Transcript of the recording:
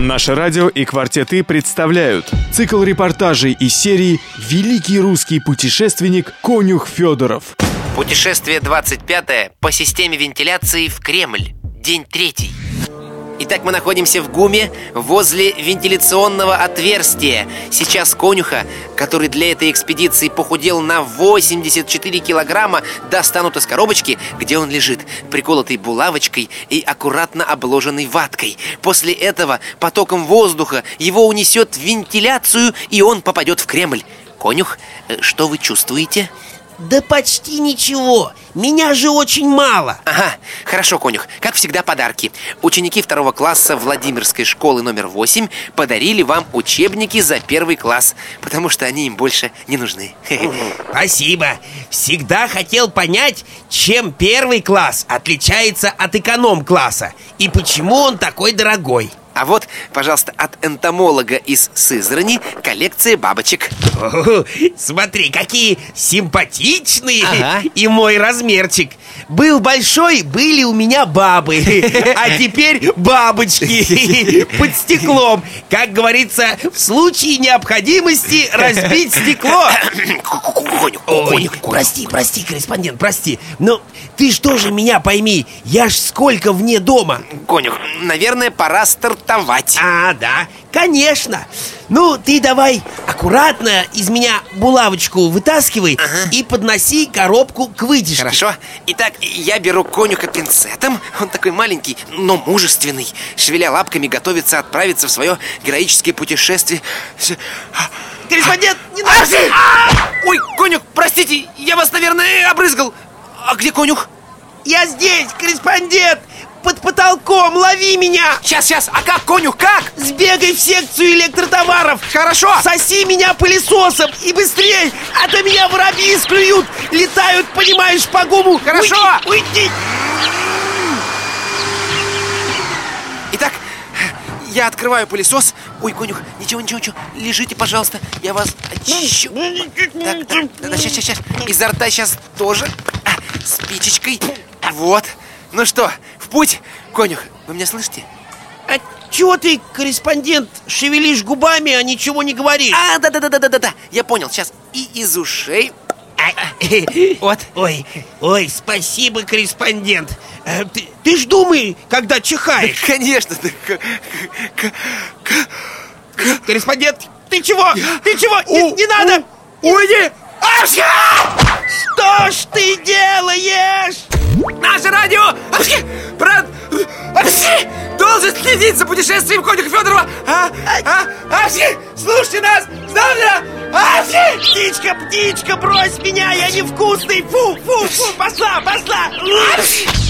Наше радио и «Квартеты» представляют цикл репортажей из серии «Великий русский путешественник Конюх Федоров». Путешествие 25 по системе вентиляции в Кремль. День третий. Итак, мы находимся в ГУМе возле вентиляционного отверстия. Сейчас конюха, который для этой экспедиции похудел на 84 килограмма, достанут из коробочки, где он лежит, приколотый булавочкой и аккуратно обложенный ваткой. После этого потоком воздуха его унесет в вентиляцию, и он попадет в Кремль. Конюх, э, что вы чувствуете? Да почти ничего. Меня же очень мало. Ага, хорошо, конюх. Как всегда, подарки. Ученики второго класса Владимирской школы номер 8 подарили вам учебники за первый класс, потому что они им больше не нужны. Спасибо. Всегда хотел понять, чем первый класс отличается от эконом-класса и почему он такой дорогой. А вот, пожалуйста, от энтомолога из Сызрани коллекция бабочек. О, смотри, какие симпатичные Ага. и мой размерчик. Был большой, были у меня бабы, а теперь бабочки под стеклом. Как говорится, в случае необходимости разбить стекло. Ой, прости, прости, корреспондент, прости. Но ты что же меня пойми, я ж сколько вне дома. Конюх, наверное, пора стартовать. А, да, конечно. Ну, ты давай аккуратно из меня булавочку вытаскивай и подноси коробку к вытяжке. Хорошо. Итак, я беру конюха пинцетом. Он такой маленький, но мужественный. Шевеля лапками, готовится отправиться в свое героическое путешествие. Корреспондент, не А, надо! си- Ой, конюх, простите, я вас, наверное, обрызгал. А где конюх? Я здесь, корреспондент! Под потолком, лови меня! Сейчас, сейчас. А как, конюх, как? Сбегай в секцию электротоваров! Хорошо. Соси меня пылесосом и быстрей! А то меня воробьи склюют! Летают, понимаешь, по гуму! Хорошо. Уйди! уйди. Итак, я открываю пылесос. Ой, конюх, ничего, ничего, ничего. Лежите, пожалуйста, я вас очищу. Так, так, да, сейчас, сейчас, сейчас. Изо рта сейчас тоже. А, спичечкой. Вот. Ну что, в путь? Конюх, вы меня слышите? А чего ты, корреспондент, шевелишь губами, а ничего не говоришь? А, да-да-да-да-да-да. Я понял, сейчас. И из ушей. Вот. Ой, ой, спасибо, корреспондент. Э, Ты, ты ж думай, когда чихаешь. Конечно. да, к- к- к- Корреспондент, ты чего? Ты чего? Не, не надо! Уйди! Что ж ты делаешь? Следить за путешествием Конюха Федорова. А, а, апчхи, слушайте нас! Ставля! Апчхи! Птичка, птичка, брось меня, я невкусный! Фу, фу, фу, пошла, пошла! Апчхи!